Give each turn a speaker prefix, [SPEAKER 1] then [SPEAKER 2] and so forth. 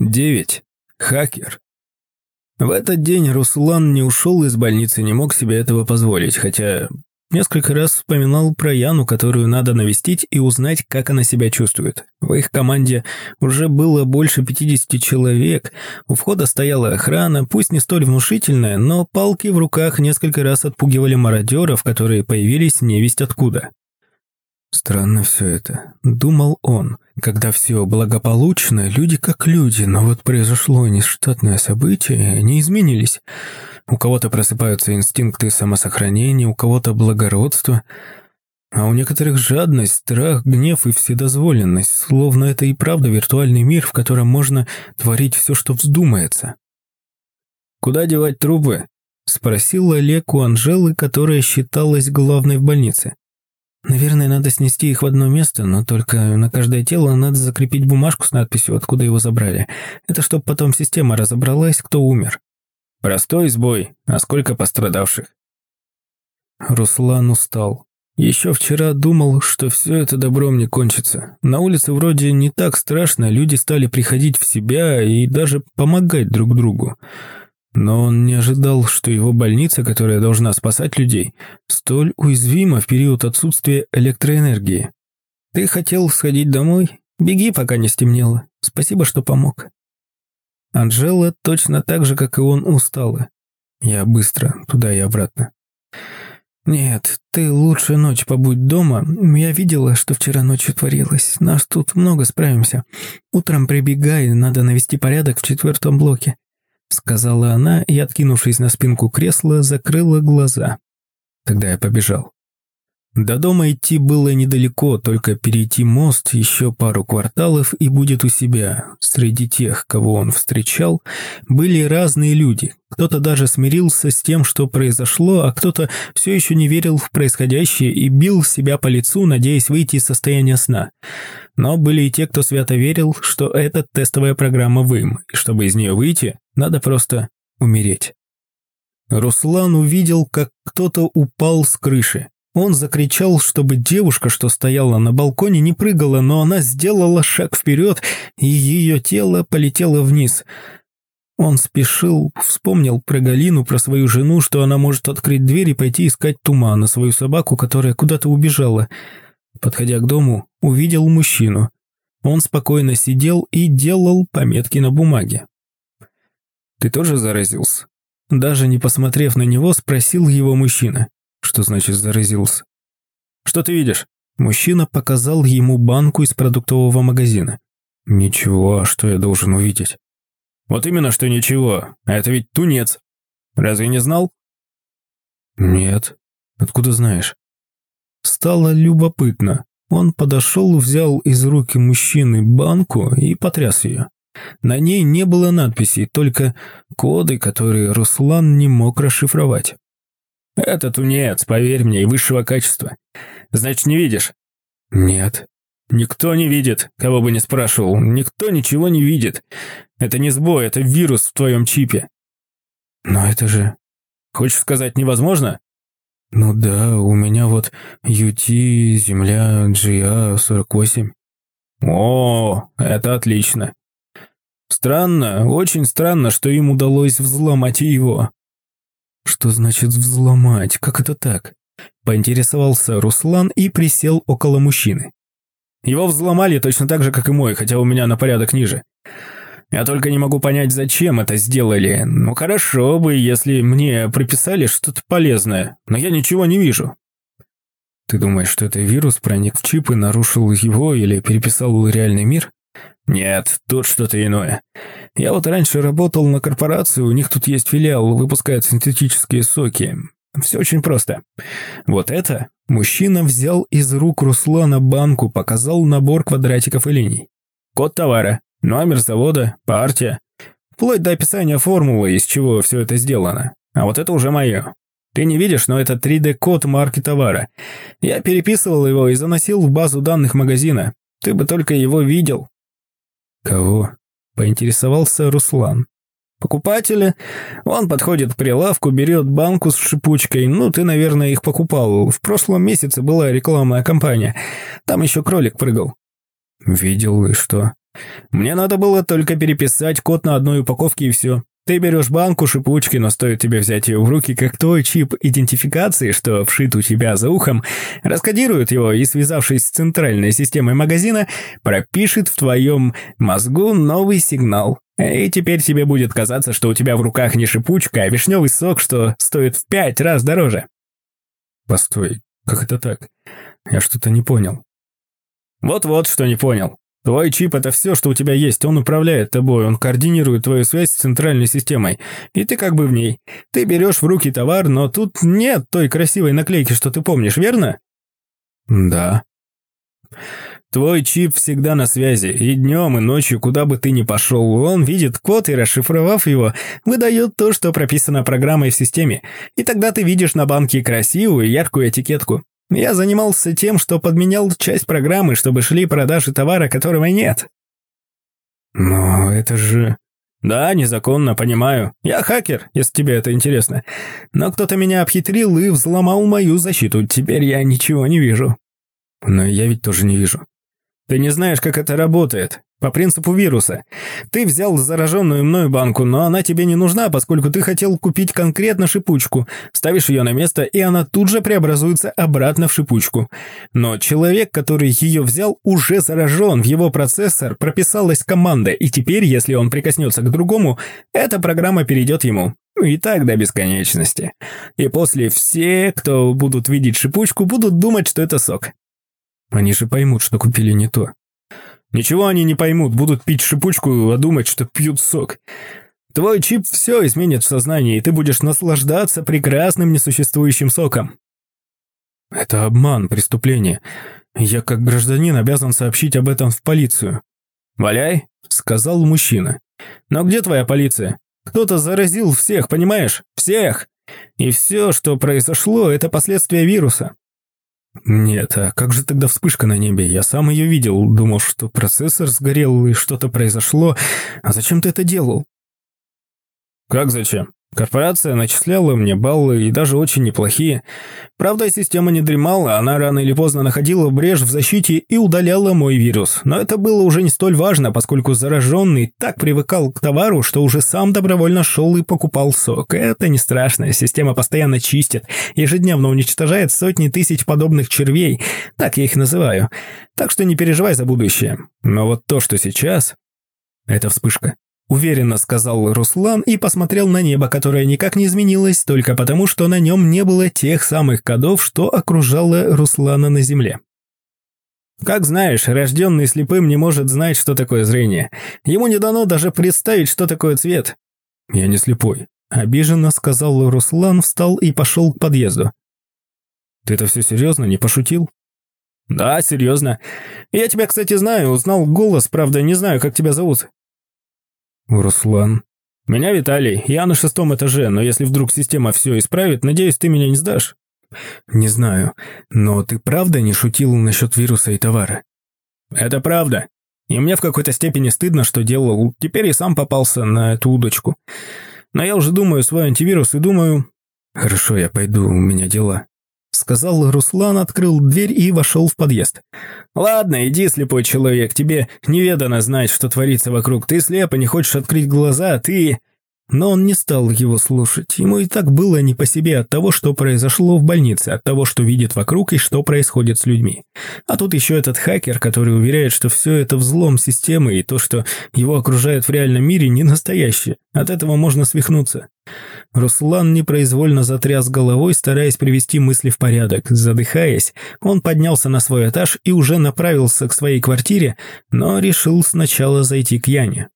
[SPEAKER 1] 9. Хакер. В этот день Руслан не ушел из больницы, не мог себе этого позволить, хотя несколько раз вспоминал про Яну, которую надо навестить и узнать, как она себя чувствует. В их команде уже было больше 50 человек, у входа стояла охрана, пусть не столь внушительная, но палки в руках несколько раз отпугивали мародеров, которые появились невесть откуда. Странно все это, думал он. Когда все благополучно, люди как люди, но вот произошло нештатное событие, они изменились. У кого-то просыпаются инстинкты самосохранения, у кого-то благородство, а у некоторых жадность, страх, гнев и вседозволенность, словно это и правда виртуальный мир, в котором можно творить все, что вздумается. «Куда девать трупы?» – спросил Олег у Анжелы, которая считалась главной в больнице. Наверное, надо снести их в одно место, но только на каждое тело надо закрепить бумажку с надписью, откуда его забрали. Это чтобы потом система разобралась, кто умер. Простой сбой, а сколько пострадавших? Руслан устал. Еще вчера думал, что все это добром не кончится. На улице вроде не так страшно, люди стали приходить в себя и даже помогать друг другу. Но он не ожидал, что его больница, которая должна спасать людей, столь уязвима в период отсутствия электроэнергии. Ты хотел сходить домой? Беги, пока не стемнело. Спасибо, что помог. Анжела точно так же, как и он, устала. Я быстро, туда и обратно. «Нет, ты лучше ночь побудь дома. Я видела, что вчера ночью творилось. Нас тут много справимся. Утром прибегай, надо навести порядок в четвертом блоке сказала она и, откинувшись на спинку кресла, закрыла глаза. Тогда я побежал. До дома идти было недалеко, только перейти мост еще пару кварталов и будет у себя. Среди тех, кого он встречал, были разные люди. Кто-то даже смирился с тем, что произошло, а кто-то все еще не верил в происходящее и бил себя по лицу, надеясь выйти из состояния сна. Но были и те, кто свято верил, что это тестовая программа ВИМ, и чтобы из нее выйти, надо просто умереть. Руслан увидел, как кто-то упал с крыши. Он закричал, чтобы девушка, что стояла на балконе, не прыгала, но она сделала шаг вперед, и ее тело полетело вниз. Он спешил, вспомнил про Галину, про свою жену, что она может открыть дверь и пойти искать тумана, свою собаку, которая куда-то убежала. Подходя к дому, увидел мужчину. Он спокойно сидел и делал пометки на бумаге. «Ты тоже заразился?» Даже не посмотрев на него, спросил его мужчина. Что значит заразился? Что ты видишь? Мужчина показал ему банку из продуктового магазина. Ничего, а что я должен увидеть? Вот именно, что ничего. А это ведь тунец. Разве не знал? Нет. Откуда знаешь? Стало любопытно. Он подошел, взял из руки мужчины банку и потряс ее. На ней не было надписей, только коды, которые Руслан не мог расшифровать. «Это тунец, поверь мне, и высшего качества. Значит, не видишь?» «Нет». «Никто не видит, кого бы ни спрашивал. Никто ничего не видит. Это не сбой, это вирус в твоем чипе». «Но это же...» «Хочешь сказать, невозможно?» «Ну да, у меня вот UT, Земля, GA48». «О, это отлично. Странно, очень странно, что им удалось взломать его. Что значит взломать? Как это так? Поинтересовался Руслан и присел около мужчины. Его взломали точно так же, как и мой, хотя у меня на порядок ниже. Я только не могу понять, зачем это сделали. Ну хорошо бы, если мне приписали что-то полезное, но я ничего не вижу. Ты думаешь, что это вирус проник в чип и нарушил его или переписал реальный мир? «Нет, тут что-то иное. Я вот раньше работал на корпорацию, у них тут есть филиал, выпускают синтетические соки. Все очень просто. Вот это мужчина взял из рук Руслана банку, показал набор квадратиков и линий. Код товара, номер завода, партия. Вплоть до описания формулы, из чего все это сделано. А вот это уже мое. Ты не видишь, но это 3D-код марки товара. Я переписывал его и заносил в базу данных магазина. Ты бы только его видел. «Кого?» – поинтересовался Руслан. «Покупатели. Он подходит к прилавку, берет банку с шипучкой. Ну, ты, наверное, их покупал. В прошлом месяце была рекламная кампания. Там еще кролик прыгал». «Видел, и что?» Мне надо было только переписать код на одной упаковке и все. Ты берешь банку шипучки, но стоит тебе взять ее в руки, как твой чип идентификации, что вшит у тебя за ухом, раскодирует его и, связавшись с центральной системой магазина, пропишет в твоем мозгу новый сигнал. И теперь тебе будет казаться, что у тебя в руках не шипучка, а вишневый сок, что стоит в пять раз дороже. Постой, как это так? Я что-то не понял. Вот-вот, что не понял. Твой чип – это все, что у тебя есть. Он управляет тобой, он координирует твою связь с центральной системой. И ты как бы в ней. Ты берешь в руки товар, но тут нет той красивой наклейки, что ты помнишь, верно? Да. Твой чип всегда на связи, и днем, и ночью, куда бы ты ни пошел, он видит код и, расшифровав его, выдает то, что прописано программой в системе. И тогда ты видишь на банке красивую, яркую этикетку. Я занимался тем, что подменял часть программы, чтобы шли продажи товара, которого нет. Но это же... Да, незаконно, понимаю. Я хакер, если тебе это интересно. Но кто-то меня обхитрил и взломал мою защиту. Теперь я ничего не вижу. Но я ведь тоже не вижу. Ты не знаешь, как это работает. По принципу вируса. Ты взял зараженную мною банку, но она тебе не нужна, поскольку ты хотел купить конкретно шипучку. Ставишь ее на место, и она тут же преобразуется обратно в шипучку. Но человек, который ее взял, уже заражен, в его процессор прописалась команда, и теперь, если он прикоснется к другому, эта программа перейдет ему. И так до бесконечности. И после все, кто будут видеть шипучку, будут думать, что это сок. Они же поймут, что купили не то. Ничего они не поймут, будут пить шипучку, а думать, что пьют сок. Твой чип все изменит в сознании, и ты будешь наслаждаться прекрасным несуществующим соком. Это обман, преступление. Я как гражданин обязан сообщить об этом в полицию. «Валяй», — сказал мужчина. «Но где твоя полиция? Кто-то заразил всех, понимаешь? Всех! И все, что произошло, это последствия вируса. Нет, а как же тогда вспышка на небе? Я сам ее видел, думал, что процессор сгорел и что-то произошло. А зачем ты это делал? Как зачем? Корпорация начисляла мне баллы и даже очень неплохие. Правда, система не дремала, она рано или поздно находила брешь в защите и удаляла мой вирус. Но это было уже не столь важно, поскольку зараженный так привыкал к товару, что уже сам добровольно шел и покупал сок. Это не страшно, система постоянно чистит, ежедневно уничтожает сотни тысяч подобных червей, так я их называю. Так что не переживай за будущее. Но вот то, что сейчас... Это вспышка. Уверенно сказал Руслан и посмотрел на небо, которое никак не изменилось, только потому, что на нем не было тех самых кодов, что окружало Руслана на земле. Как знаешь, рожденный слепым не может знать, что такое зрение. Ему не дано даже представить, что такое цвет. Я не слепой. Обиженно сказал Руслан, встал и пошел к подъезду. Ты это все серьезно, не пошутил? Да, серьезно. Я тебя, кстати, знаю, узнал голос, правда, не знаю, как тебя зовут. «Руслан». «Меня Виталий, я на шестом этаже, но если вдруг система все исправит, надеюсь, ты меня не сдашь?» «Не знаю, но ты правда не шутил насчет вируса и товара?» «Это правда. И мне в какой-то степени стыдно, что делал. Теперь и сам попался на эту удочку. Но я уже думаю свой антивирус и думаю...» «Хорошо, я пойду, у меня дела». Сказал Руслан, открыл дверь и вошел в подъезд. «Ладно, иди, слепой человек, тебе неведано знать, что творится вокруг. Ты слеп и не хочешь открыть глаза, ты...» Но он не стал его слушать. Ему и так было не по себе от того, что произошло в больнице, от того, что видит вокруг и что происходит с людьми. А тут еще этот хакер, который уверяет, что все это взлом системы и то, что его окружает в реальном мире, не настоящее. От этого можно свихнуться. Руслан непроизвольно затряс головой, стараясь привести мысли в порядок. Задыхаясь, он поднялся на свой этаж и уже направился к своей квартире, но решил сначала зайти к Яне.